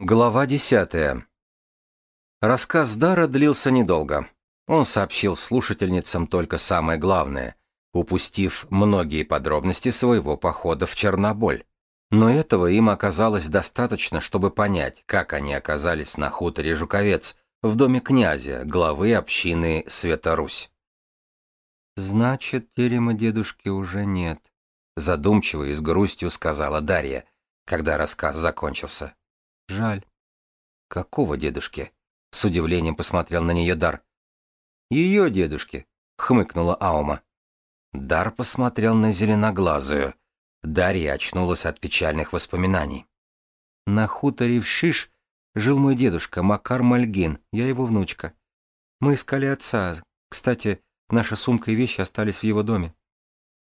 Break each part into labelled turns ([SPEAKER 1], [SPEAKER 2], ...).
[SPEAKER 1] Глава десятая. Рассказ Дара длился недолго. Он сообщил слушательницам только самое главное, упустив многие подробности своего похода в Черноболь. Но этого им оказалось достаточно, чтобы понять, как они оказались на хуторе Жуковец, в доме князя, главы общины Светорусь. «Значит, терема дедушки уже нет», — задумчиво и с грустью сказала Дарья, когда рассказ закончился. Жаль. Какого дедушки? С удивлением посмотрел на нее Дар. Ее дедушки, хмыкнула Аума. Дар посмотрел на зеленоглазую. Дарья очнулась от печальных воспоминаний. На хуторе в Шиш жил мой дедушка Макар Мальгин, я его внучка. Мы искали отца. Кстати, наша сумка и вещи остались в его доме.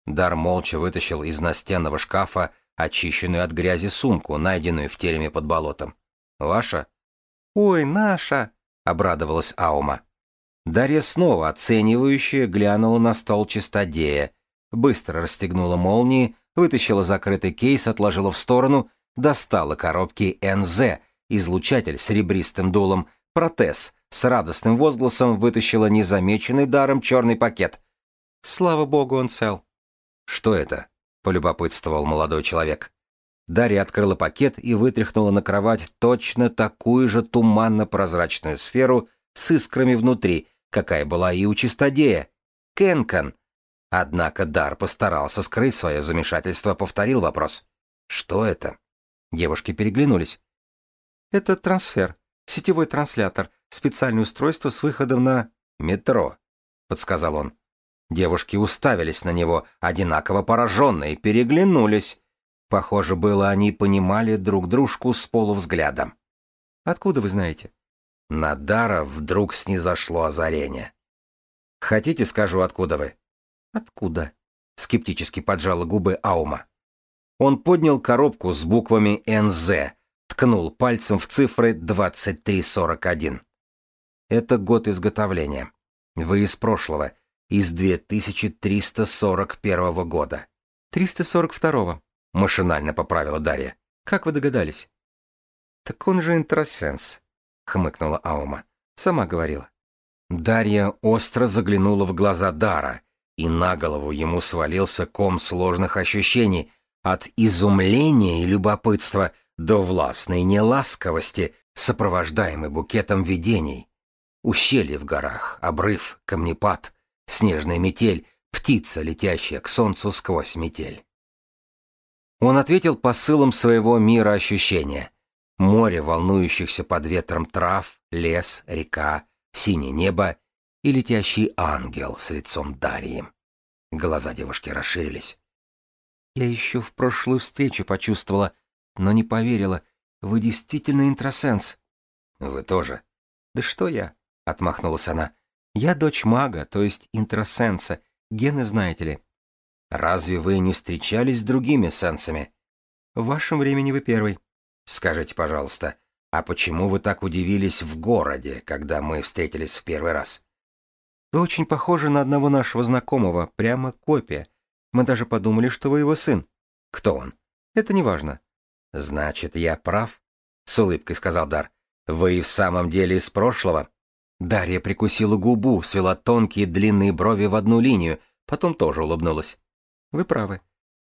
[SPEAKER 1] Дар молча вытащил из настенного шкафа очищенную от грязи сумку, найденную в тереме под болотом. «Ваша?» «Ой, наша!» — обрадовалась Аума. Дарья снова оценивающе глянула на стол чистодея, быстро расстегнула молнии, вытащила закрытый кейс, отложила в сторону, достала коробки НЗ, излучатель с серебристым дулом, протез, с радостным возгласом вытащила незамеченный даром черный пакет. Слава богу, он цел. «Что это?» — полюбопытствовал молодой человек. Дарья открыла пакет и вытряхнула на кровать точно такую же туманно-прозрачную сферу с искрами внутри, какая была и у чистодея. Кенкан. Однако Дар постарался скрыть свое замешательство, повторил вопрос. «Что это?» Девушки переглянулись. «Это трансфер, сетевой транслятор, специальное устройство с выходом на метро», — подсказал он. Девушки уставились на него, одинаково пораженные, переглянулись. Похоже было, они понимали друг дружку с полувзглядом. «Откуда вы знаете?» На Дара вдруг снизошло озарение. «Хотите, скажу, откуда вы?» «Откуда?» — скептически поджала губы Аума. Он поднял коробку с буквами «НЗ», ткнул пальцем в цифры 2341. Это год изготовления. Вы из прошлого, из 2341 года. 342-го, машинально поправила Дарья. Как вы догадались? Так он же интросенс, хмыкнула Аума. Сама говорила. Дарья остро заглянула в глаза Дара, и на голову ему свалился ком сложных ощущений, от изумления и любопытства до властной неласковости, сопровождаемой букетом видений. Ущелье в горах, обрыв, камнепад — снежная метель, птица, летящая к солнцу сквозь метель. Он ответил посылом своего мира ощущения. Море волнующихся под ветром трав, лес, река, синее небо и летящий ангел с лицом Дарьи. Глаза девушки расширились. Я еще в прошлую встречу почувствовала, но не поверила. Вы действительно интросенс. Вы тоже. Да что я? Отмахнулась она. Я дочь мага, то есть интросенса. Гены знаете ли. Разве вы не встречались с другими сенсами? В вашем времени вы первый. Скажите, пожалуйста, а почему вы так удивились в городе, когда мы встретились в первый раз? Вы очень похожи на одного нашего знакомого, прямо копия. Мы даже подумали, что вы его сын. Кто он? Это не важно. Значит, я прав? С улыбкой сказал Дар. Вы в самом деле из прошлого? Дарья прикусила губу, свела тонкие длинные брови в одну линию, потом тоже улыбнулась. «Вы правы.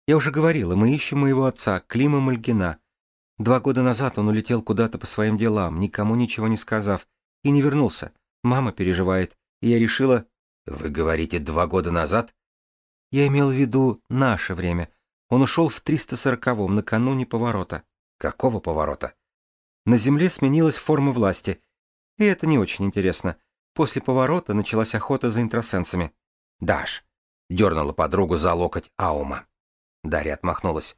[SPEAKER 1] Я уже говорила, мы ищем моего отца, Клима Мальгина. Два года назад он улетел куда-то по своим делам, никому ничего не сказав, и не вернулся. Мама переживает, и я решила...» «Вы говорите, два года назад?» «Я имел в виду наше время. Он ушел в 340-м, накануне поворота». «Какого поворота?» «На земле сменилась форма власти» И это не очень интересно. После поворота началась охота за интросенсами. «Даш!» — дернула подругу за локоть Аума. Дарья отмахнулась.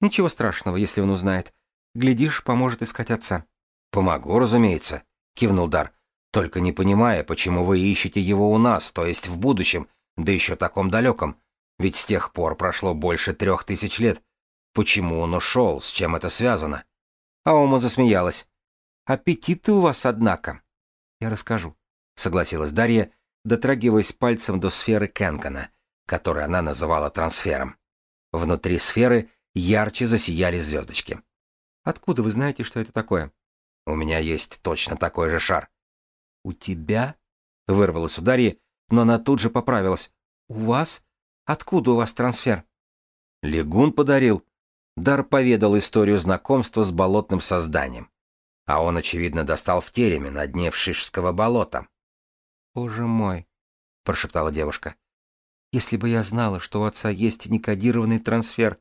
[SPEAKER 1] «Ничего страшного, если он узнает. Глядишь, поможет искать отца». «Помогу, разумеется», — кивнул Дар. «Только не понимая, почему вы ищете его у нас, то есть в будущем, да еще таком далеком. Ведь с тех пор прошло больше трех тысяч лет. Почему он ушел, с чем это связано?» Аума засмеялась. Аппетиты у вас, однако. Я расскажу, согласилась Дарья, дотрагиваясь пальцем до сферы Кенгана, которую она называла трансфером. Внутри сферы ярче засияли звездочки. Откуда вы знаете, что это такое? У меня есть точно такой же шар. У тебя? Вырвалась у Дарьи, но она тут же поправилась. У вас? Откуда у вас трансфер? Легун подарил. Дар поведал историю знакомства с болотным созданием. А он, очевидно, достал в тереме на дне Вшишского болота. «Боже мой!» — прошептала девушка. «Если бы я знала, что у отца есть некодированный трансфер,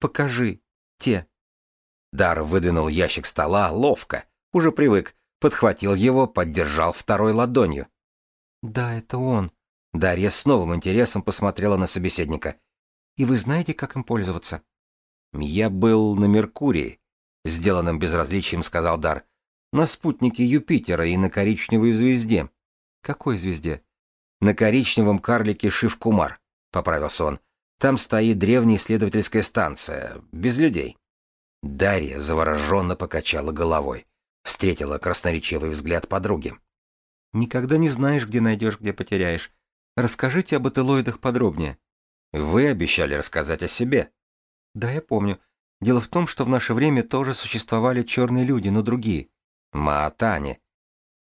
[SPEAKER 1] покажи, те». Дар выдвинул ящик стола ловко, уже привык, подхватил его, поддержал второй ладонью. «Да, это он». Дарья с новым интересом посмотрела на собеседника. «И вы знаете, как им пользоваться?» «Я был на Меркурии», — сделанным безразличием сказал Дар. «На спутнике Юпитера и на коричневой звезде». «Какой звезде?» «На коричневом карлике Шивкумар», — поправился он. «Там стоит древняя исследовательская станция, без людей». Дарья завороженно покачала головой, встретила красноречивый взгляд подруги. «Никогда не знаешь, где найдешь, где потеряешь. Расскажите об ателоидах подробнее». «Вы обещали рассказать о себе», да, я помню. Дело в том, что в наше время тоже существовали черные люди, но другие. Маатани.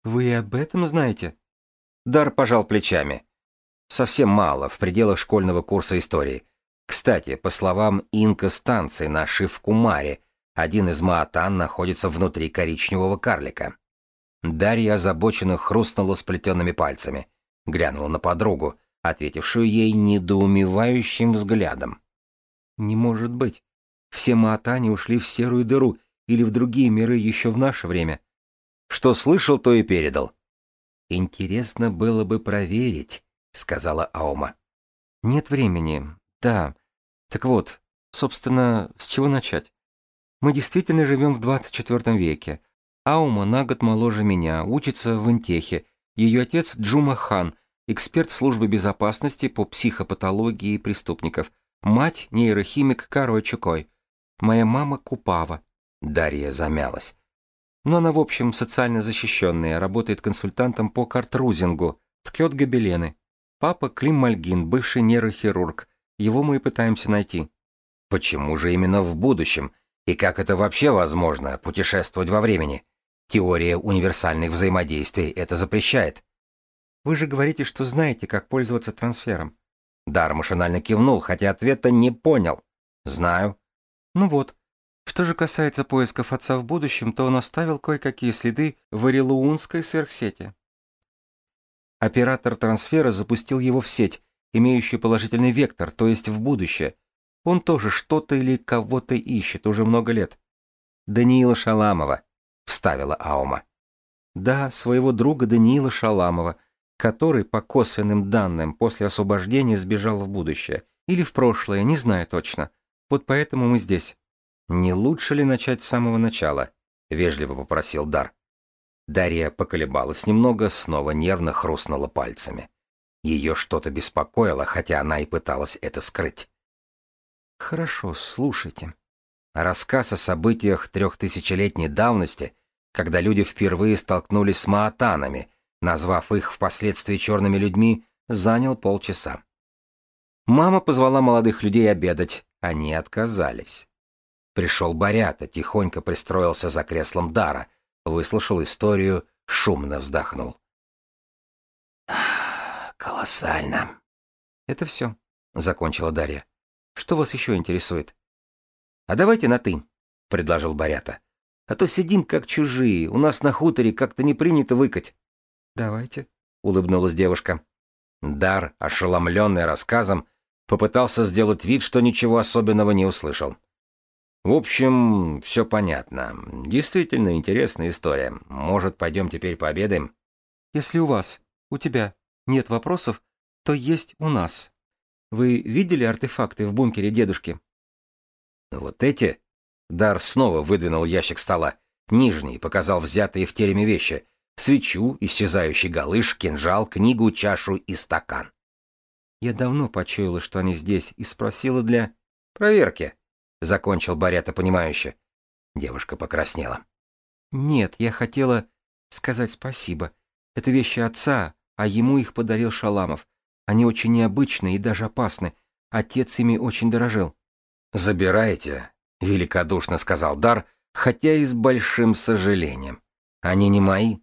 [SPEAKER 1] Вы об этом знаете? Дар пожал плечами. Совсем мало, в пределах школьного курса истории. Кстати, по словам инка-станции на Шивкумаре, один из Маатан находится внутри коричневого карлика. Дарья озабоченно хрустнула сплетенными пальцами, глянула на подругу, ответившую ей недоумевающим взглядом. Не может быть. Все маатани ушли в серую дыру или в другие миры еще в наше время. Что слышал, то и передал. Интересно было бы проверить, сказала Аума. Нет времени. Да. Так вот, собственно, с чего начать? Мы действительно живем в 24 веке. Аума на год моложе меня, учится в Интехе. Ее отец Джума Хан, эксперт службы безопасности по психопатологии преступников – Мать – нейрохимик Каро Чукой. Моя мама – Купава. Дарья замялась. Но она, в общем, социально защищенная, работает консультантом по картрузингу, ткет гобелены. Папа Клим Мальгин, бывший нейрохирург. Его мы и пытаемся найти. Почему же именно в будущем? И как это вообще возможно, путешествовать во времени? Теория универсальных взаимодействий это запрещает. Вы же говорите, что знаете, как пользоваться трансфером. Дар машинально кивнул, хотя ответа не понял. «Знаю». «Ну вот. Что же касается поисков отца в будущем, то он оставил кое-какие следы в Орелуунской сверхсети. Оператор трансфера запустил его в сеть, имеющую положительный вектор, то есть в будущее. Он тоже что-то или кого-то ищет уже много лет. «Даниила Шаламова», — вставила Аума. «Да, своего друга Даниила Шаламова, который, по косвенным данным, после освобождения сбежал в будущее. Или в прошлое, не знаю точно. Вот поэтому мы здесь. Не лучше ли начать с самого начала? Вежливо попросил Дар. Дарья поколебалась немного, снова нервно хрустнула пальцами. Ее что-то беспокоило, хотя она и пыталась это скрыть. Хорошо, слушайте. Рассказ о событиях трехтысячелетней давности, когда люди впервые столкнулись с маатанами — назвав их впоследствии черными людьми, занял полчаса. Мама позвала молодых людей обедать, они отказались. Пришел Борята, тихонько пристроился за креслом Дара, выслушал историю, шумно вздохнул. «Колоссально». «Это все», — закончила Дарья. «Что вас еще интересует?» «А давайте на «ты», — предложил Борята. «А то сидим как чужие, у нас на хуторе как-то не принято выкать». «Давайте», — улыбнулась девушка. Дар, ошеломленный рассказом, попытался сделать вид, что ничего особенного не услышал. В общем, все понятно. Действительно интересная история. Может, пойдем теперь пообедаем? Если у вас, у тебя нет вопросов, то есть у нас. Вы видели артефакты в бункере дедушки? Вот эти? Дар снова выдвинул ящик стола. Нижний показал взятые в тереме вещи свечу, исчезающий галыш, кинжал, книгу, чашу и стакан. Я давно почуяла, что они здесь, и спросила для... проверки. Закончил Барята понимающе. Девушка покраснела. Нет, я хотела сказать спасибо. Это вещи отца, а ему их подарил Шаламов. Они очень необычные и даже опасны. Отец ими очень дорожил. «Забирайте», — великодушно сказал Дар, хотя и с большим сожалением. Они не мои.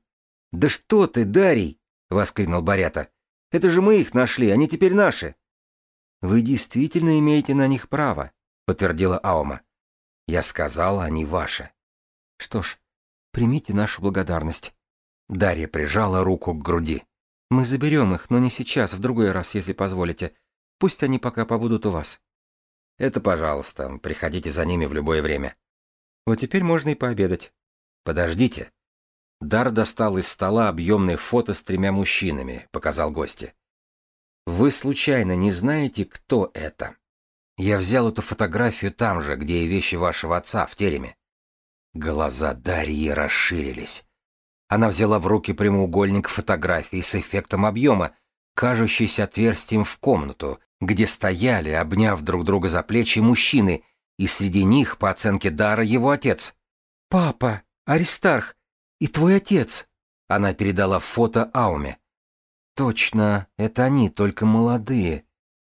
[SPEAKER 1] Да что ты, Дарий! воскликнул Барята. Это же мы их нашли, они теперь наши. Вы действительно имеете на них право, подтвердила Аума. Я сказал, они ваши. Что ж, примите нашу благодарность. Дарья прижала руку к груди. Мы заберем их, но не сейчас, в другой раз, если позволите. Пусть они пока побудут у вас. Это, пожалуйста, приходите за ними в любое время. Вот теперь можно и пообедать. Подождите. Дар достал из стола объемное фото с тремя мужчинами, показал гости. Вы случайно не знаете, кто это? Я взял эту фотографию там же, где и вещи вашего отца, в тереме. Глаза Дарьи расширились. Она взяла в руки прямоугольник фотографии с эффектом объема, кажущийся отверстием в комнату, где стояли, обняв друг друга за плечи, мужчины, и среди них, по оценке Дара, его отец. «Папа, Аристарх, и твой отец!» Она передала фото Ауме. «Точно, это они, только молодые».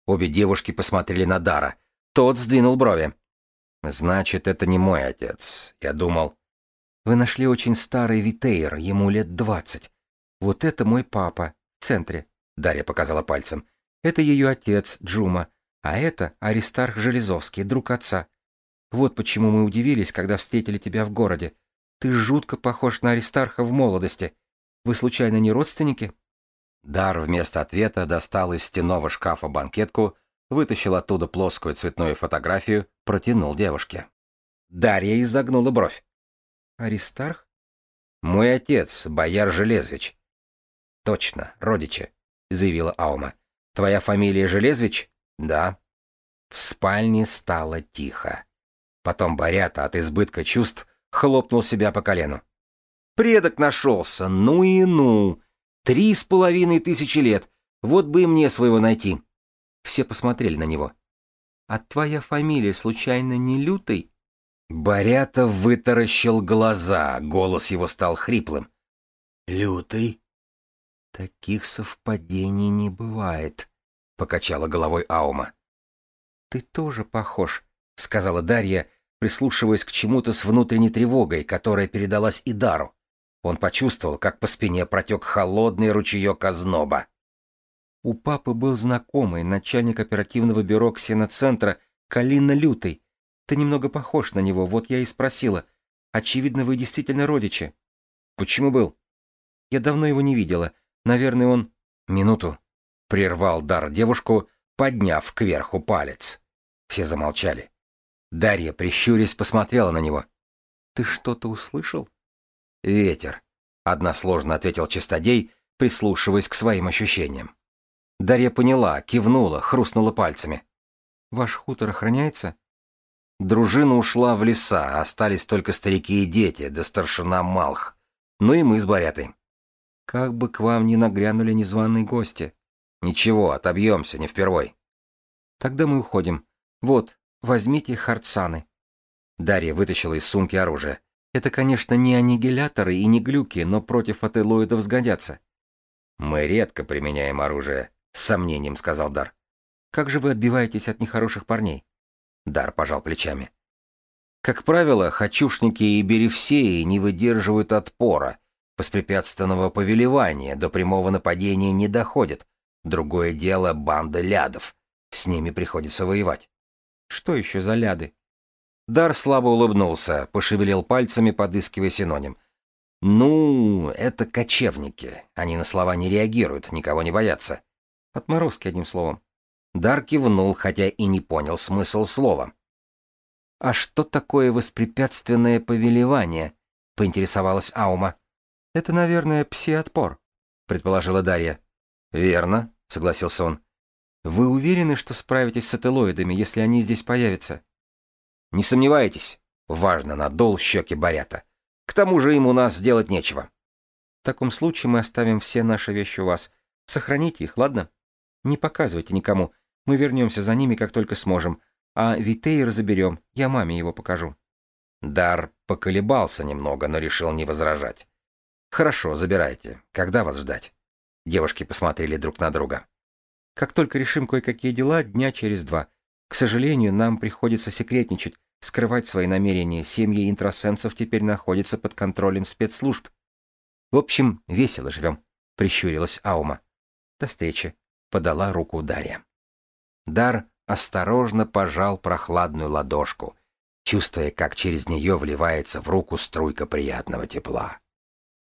[SPEAKER 1] Обе девушки посмотрели на Дара. Тот сдвинул брови. «Значит, это не мой отец. Я думал...» «Вы нашли очень старый Витейр, ему лет двадцать. Вот это мой папа, в центре», — Дарья показала пальцем. «Это ее отец, Джума, а это Аристарх Железовский, друг отца. Вот почему мы удивились, когда встретили тебя в городе. Ты жутко похож на Аристарха в молодости. Вы случайно не родственники?» Дар вместо ответа достал из стенного шкафа банкетку, вытащил оттуда плоскую цветную фотографию, протянул девушке. Дарья изогнула бровь. «Аристарх?» «Мой отец, бояр Железвич». «Точно, родичи», — заявила Аума. «Твоя фамилия Железвич?» «Да». В спальне стало тихо. Потом Борята от избытка чувств хлопнул себя по колену. «Предок нашелся, ну и ну! Три с половиной тысячи лет, вот бы и мне своего найти!» Все посмотрели на него. «А твоя фамилия случайно не Лютый?» Борята вытаращил глаза, голос его стал хриплым. «Лютый?» «Таких совпадений не бывает», — покачала головой Аума. «Ты тоже похож», — сказала Дарья, прислушиваясь к чему-то с внутренней тревогой, которая передалась и Дару. Он почувствовал, как по спине протек холодный ручеек озноба. У папы был знакомый, начальник оперативного бюро ксеноцентра Калина Лютый. Ты немного похож на него, вот я и спросила. Очевидно, вы действительно родичи. Почему был? Я давно его не видела. Наверное, он... Минуту. Прервал дар девушку, подняв кверху палец. Все замолчали. Дарья, прищурясь, посмотрела на него. Ты что-то услышал? Ветер. Односложно ответил чистодей, прислушиваясь к своим ощущениям. Дарья поняла, кивнула, хрустнула пальцами. «Ваш хутор охраняется?» Дружина ушла в леса, остались только старики и дети, да старшина Малх. Ну и мы с Борятой. «Как бы к вам ни нагрянули незваные гости». «Ничего, отобьемся, не впервой». «Тогда мы уходим. Вот, возьмите харцаны». Дарья вытащила из сумки оружие. «Это, конечно, не аннигиляторы и не глюки, но против ателоидов сгодятся». «Мы редко применяем оружие», с сомнением сказал Дар. Как же вы отбиваетесь от нехороших парней? Дар пожал плечами. Как правило, хочушники и беревсеи не выдерживают отпора, воспрепятственного повелевания, до прямого нападения не доходят. Другое дело банда лядов. С ними приходится воевать. Что еще за ляды? Дар слабо улыбнулся, пошевелил пальцами, подыскивая синоним. Ну, это кочевники. Они на слова не реагируют, никого не боятся. Отморозки, одним словом. Дар кивнул, хотя и не понял смысл слова. «А что такое воспрепятственное повелевание?» — поинтересовалась Аума. «Это, наверное, пси-отпор», — предположила Дарья. «Верно», — согласился он. «Вы уверены, что справитесь с ателоидами, если они здесь появятся?» «Не сомневайтесь», — важно надул щеки Барята. «К тому же им у нас делать нечего». «В таком случае мы оставим все наши вещи у вас. Сохраните их, ладно?» Не показывайте никому. Мы вернемся за ними, как только сможем. А Витейр заберем. Я маме его покажу». Дар поколебался немного, но решил не возражать. «Хорошо, забирайте. Когда вас ждать?» Девушки посмотрели друг на друга. «Как только решим кое-какие дела, дня через два. К сожалению, нам приходится секретничать, скрывать свои намерения. Семьи интросенсов теперь находятся под контролем спецслужб». В общем, весело живем, — прищурилась Аума. До встречи, — подала руку Дарья. Дар осторожно пожал прохладную ладошку, чувствуя, как через нее вливается в руку струйка приятного тепла.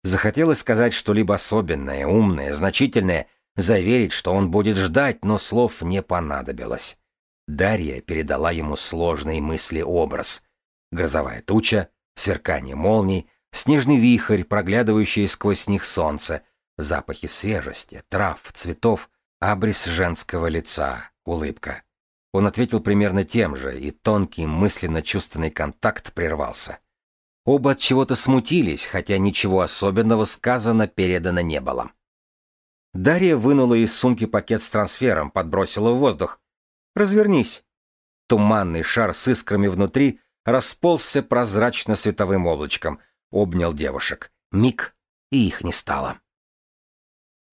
[SPEAKER 1] Захотелось сказать что-либо особенное, умное, значительное, заверить, что он будет ждать, но слов не понадобилось. Дарья передала ему сложный мысли-образ. Грозовая туча, сверкание молний, снежный вихрь, проглядывающий сквозь них солнце, запахи свежести, трав, цветов, абрис женского лица, улыбка. Он ответил примерно тем же, и тонкий мысленно-чувственный контакт прервался. Оба от чего-то смутились, хотя ничего особенного сказано передано не было. Дарья вынула из сумки пакет с трансфером, подбросила в воздух. «Развернись». Туманный шар с искрами внутри расползся прозрачно-световым облачком, обнял девушек. Миг, и их не стало.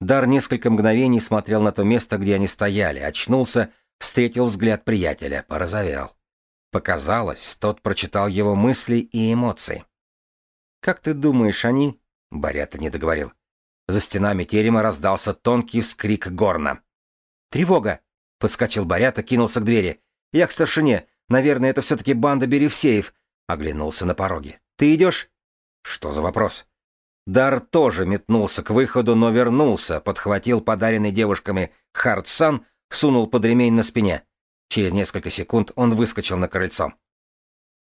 [SPEAKER 1] Дар несколько мгновений смотрел на то место, где они стояли, очнулся, встретил взгляд приятеля, порозовел. Показалось, тот прочитал его мысли и эмоции. «Как ты думаешь, они...» — Борята не договорил. За стенами терема раздался тонкий вскрик горна. «Тревога!» — подскочил Борята, кинулся к двери. «Я к старшине. Наверное, это все-таки банда Беревсеев». Оглянулся на пороге. «Ты идешь?» «Что за вопрос?» Дар тоже метнулся к выходу, но вернулся, подхватил подаренный девушками Хардсан, сунул под ремень на спине. Через несколько секунд он выскочил на крыльцо.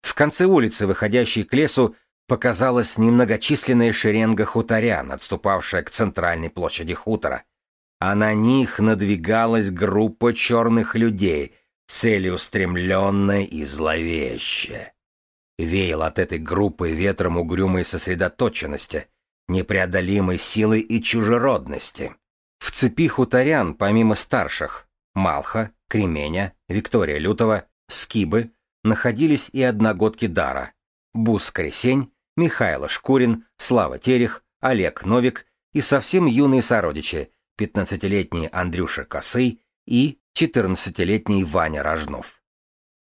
[SPEAKER 1] В конце улицы, выходящей к лесу, показалась немногочисленная шеренга хуторян, отступавшая к центральной площади хутора. А на них надвигалась группа черных людей, целеустремленная и зловещая. Веял от этой группы ветром угрюмой сосредоточенности, непреодолимой силы и чужеродности. В цепи хуторян, помимо старших, Малха, Кременя, Виктория Лютова, Скибы, находились и одногодки Дара, Бус Кресень, Михайло Шкурин, Слава Терех, Олег Новик и совсем юные сородичи, 15-летний Андрюша Косый и 14-летний Ваня Рожнов.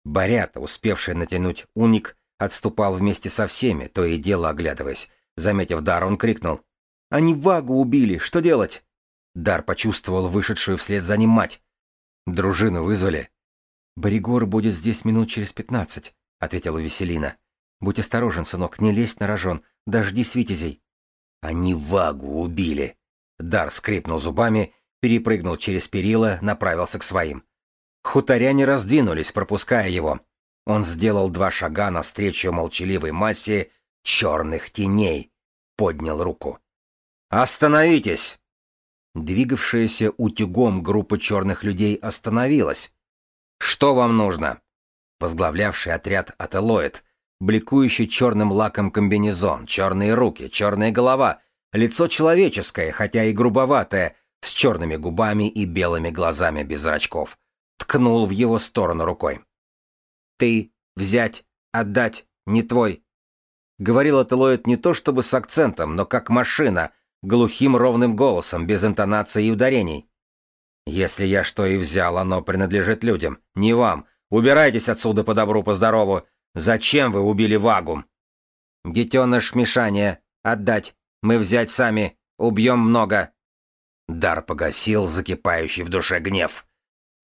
[SPEAKER 1] Борята, успевший натянуть уник, отступал вместе со всеми, то и дело оглядываясь. Заметив Дар, он крикнул. «Они Вагу убили! Что делать?» Дар почувствовал вышедшую вслед за ним мать. Дружину вызвали. Боригор будет здесь минут через пятнадцать, ответила Веселина. Будь осторожен, сынок, не лезь на рожон, дождись витязей. Они Вагу убили. Дар скрипнул зубами, перепрыгнул через перила, направился к своим. Хуторяне раздвинулись, пропуская его. Он сделал два шага навстречу молчаливой массе черных теней, поднял руку. «Остановитесь!» Двигавшаяся утюгом группа черных людей остановилась. «Что вам нужно?» Возглавлявший отряд Ателоид, бликующий черным лаком комбинезон, черные руки, черная голова, лицо человеческое, хотя и грубоватое, с черными губами и белыми глазами без зрачков, ткнул в его сторону рукой. «Ты, взять, отдать, не твой». Говорил Ателоид не то чтобы с акцентом, но как машина, глухим ровным голосом, без интонации и ударений. «Если я что и взял, оно принадлежит людям, не вам. Убирайтесь отсюда по добру, по здорову. Зачем вы убили Вагу?» «Детеныш Мишания. Отдать. Мы взять сами. Убьем много». Дар погасил закипающий в душе гнев.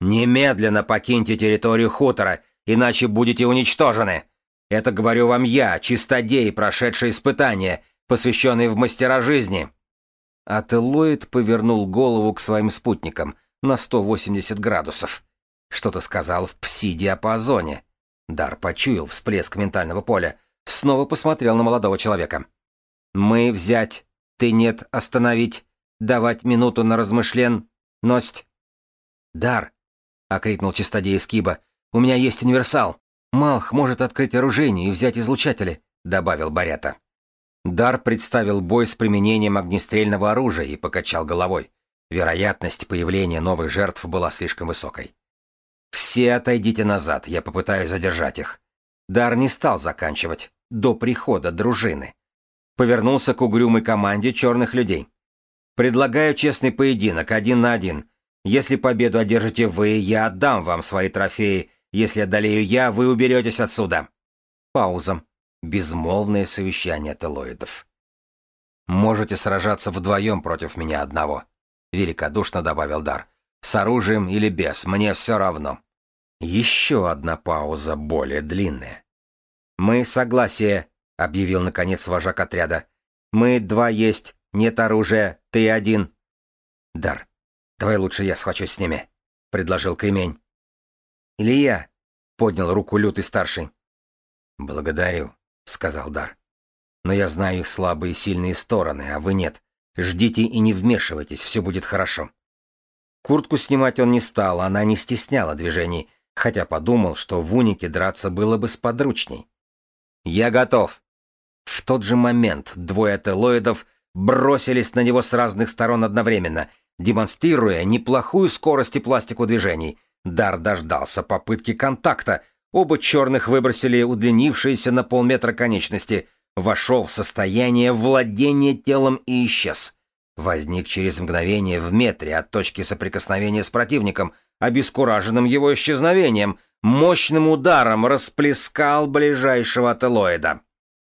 [SPEAKER 1] «Немедленно покиньте территорию хутора, иначе будете уничтожены. Это говорю вам я, чистодей, прошедший испытание, посвященный в мастера жизни». Ателлоид повернул голову к своим спутникам на 180 градусов. Что-то сказал в пси-диапазоне. Дар почуял всплеск ментального поля. Снова посмотрел на молодого человека. «Мы взять, ты нет остановить, давать минуту на размышлен, ность». «Дар!» — окрикнул чистодей Скиба. «У меня есть универсал. Малх может открыть оружие и взять излучатели», — добавил Барята. Дар представил бой с применением огнестрельного оружия и покачал головой. Вероятность появления новых жертв была слишком высокой. «Все отойдите назад, я попытаюсь задержать их». Дар не стал заканчивать. До прихода дружины. Повернулся к угрюмой команде черных людей. «Предлагаю честный поединок, один на один. Если победу одержите вы, я отдам вам свои трофеи. Если одолею я, вы уберетесь отсюда». Пауза. Безмолвное совещание телоидов. Можете сражаться вдвоем против меня одного», — великодушно добавил Дар. «С оружием или без, мне все равно». Еще одна пауза, более длинная. «Мы согласие», — объявил наконец вожак отряда. «Мы два есть, нет оружия, ты один». «Дар, давай лучше я схвачусь с ними», — предложил Кремень. «Или я?» — поднял руку лютый старший. «Благодарю», — сказал Дар. «Но я знаю их слабые и сильные стороны, а вы нет. Ждите и не вмешивайтесь, все будет хорошо». Куртку снимать он не стал, она не стесняла движений, хотя подумал, что в унике драться было бы сподручней. «Я готов!» В тот же момент двое телоидов бросились на него с разных сторон одновременно, демонстрируя неплохую скорость и пластику движений. Дар дождался попытки контакта. Оба черных выбросили удлинившиеся на полметра конечности. Вошел в состояние владения телом и исчез. Возник через мгновение в метре от точки соприкосновения с противником, обескураженным его исчезновением, мощным ударом расплескал ближайшего ателоида.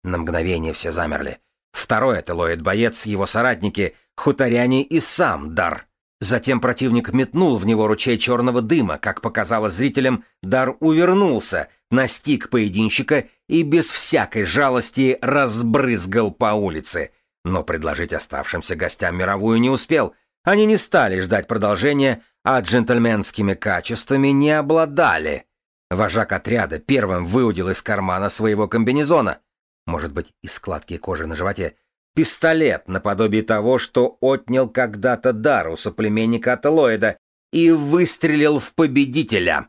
[SPEAKER 1] На мгновение все замерли. Второй ателоид-боец, его соратники, хуторяне и сам Дар. Затем противник метнул в него ручей черного дыма, как показалось зрителям, Дар увернулся, настиг поединщика и без всякой жалости разбрызгал по улице. Но предложить оставшимся гостям мировую не успел. Они не стали ждать продолжения, а джентльменскими качествами не обладали. Вожак отряда первым выудил из кармана своего комбинезона, может быть, из складки кожи на животе, пистолет наподобие того, что отнял когда-то дар у соплеменника Ателоида, и выстрелил в победителя.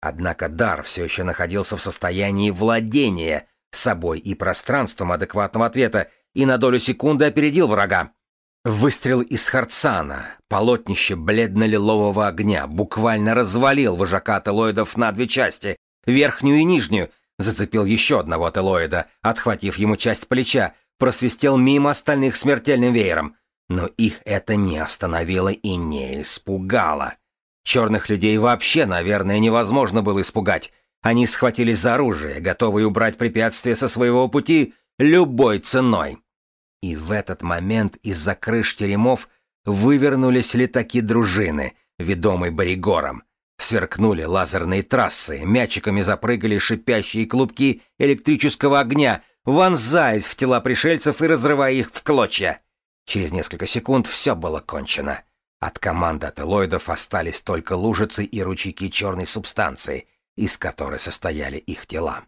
[SPEAKER 1] Однако дар все еще находился в состоянии владения собой и пространством адекватного ответа и на долю секунды опередил врага. Выстрел из Харцана, полотнище бледно-лилового огня, буквально развалил вожака ателоидов на две части, верхнюю и нижнюю, зацепил еще одного ателоида, отхватив ему часть плеча, просвистел мимо остальных смертельным веером. Но их это не остановило и не испугало. Черных людей вообще, наверное, невозможно было испугать. Они схватились за оружие, готовые убрать препятствия со своего пути любой ценой. И в этот момент из-за крыш теремов вывернулись летаки дружины, ведомой Боригором. Сверкнули лазерные трассы, мячиками запрыгали шипящие клубки электрического огня, вонзаясь в тела пришельцев и разрывая их в клочья. Через несколько секунд все было кончено. От команды ателоидов остались только лужицы и ручейки черной субстанции, из которой состояли их тела.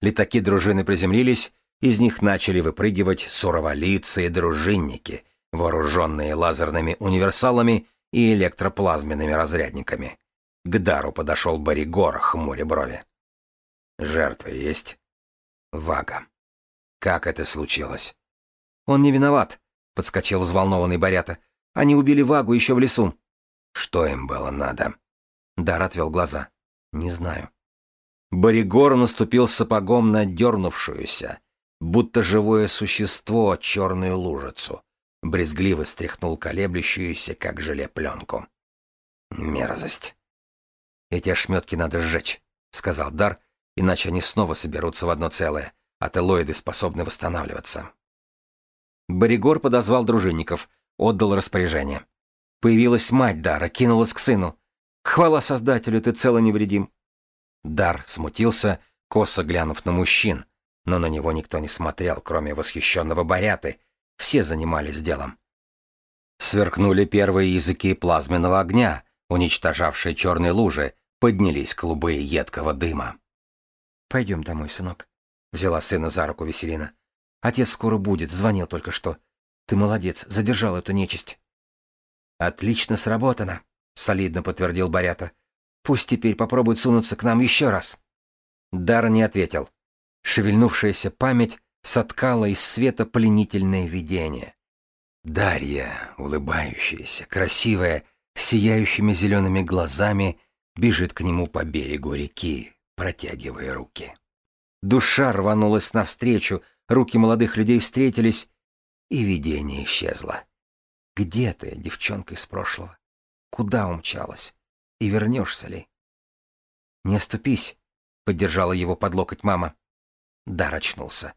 [SPEAKER 1] Летаки дружины приземлились, из них начали выпрыгивать суроволицые дружинники, вооруженные лазерными универсалами и электроплазменными разрядниками. К Дару подошел Боригор, хмуря брови. «Жертвы есть?» «Вага. Как это случилось?» «Он не виноват», — подскочил взволнованный Борята. «Они убили Вагу еще в лесу». «Что им было надо?» Дар отвел глаза. «Не знаю». Боригор наступил сапогом на дернувшуюся, будто живое существо черную лужицу. Брезгливо стряхнул колеблющуюся, как желе, пленку. Мерзость. Эти ошметки надо сжечь, сказал Дар, иначе они снова соберутся в одно целое, а телоиды способны восстанавливаться. Боригор подозвал дружинников, отдал распоряжение. Появилась мать Дара, кинулась к сыну. «Хвала Создателю, ты цело невредим». Дар смутился, косо глянув на мужчин, но на него никто не смотрел, кроме восхищенного Боряты. Все занимались делом. Сверкнули первые языки плазменного огня, уничтожавшие черные лужи, поднялись клубы едкого дыма. «Пойдем домой, сынок», — взяла сына за руку Веселина. «Отец скоро будет, звонил только что. Ты молодец, задержал эту нечисть». «Отлично сработано», — солидно подтвердил Борята. «Пусть теперь попробует сунуться к нам еще раз». Дар не ответил. Шевельнувшаяся память соткала из света пленительное видение. Дарья, улыбающаяся, красивая, сияющими зелеными глазами, бежит к нему по берегу реки, протягивая руки. Душа рванулась навстречу, руки молодых людей встретились, и видение исчезло. Где ты, девчонка из прошлого? Куда умчалась? И вернешься ли? Не оступись, — поддержала его под локоть мама. Дар очнулся.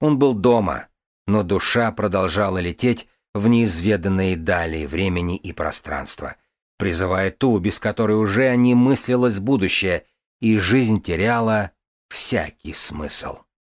[SPEAKER 1] Он был дома. но душа продолжала лететь в неизведанные дали времени и пространства, призывая ту, без которой уже не мыслилось будущее, и жизнь теряла всякий смысл.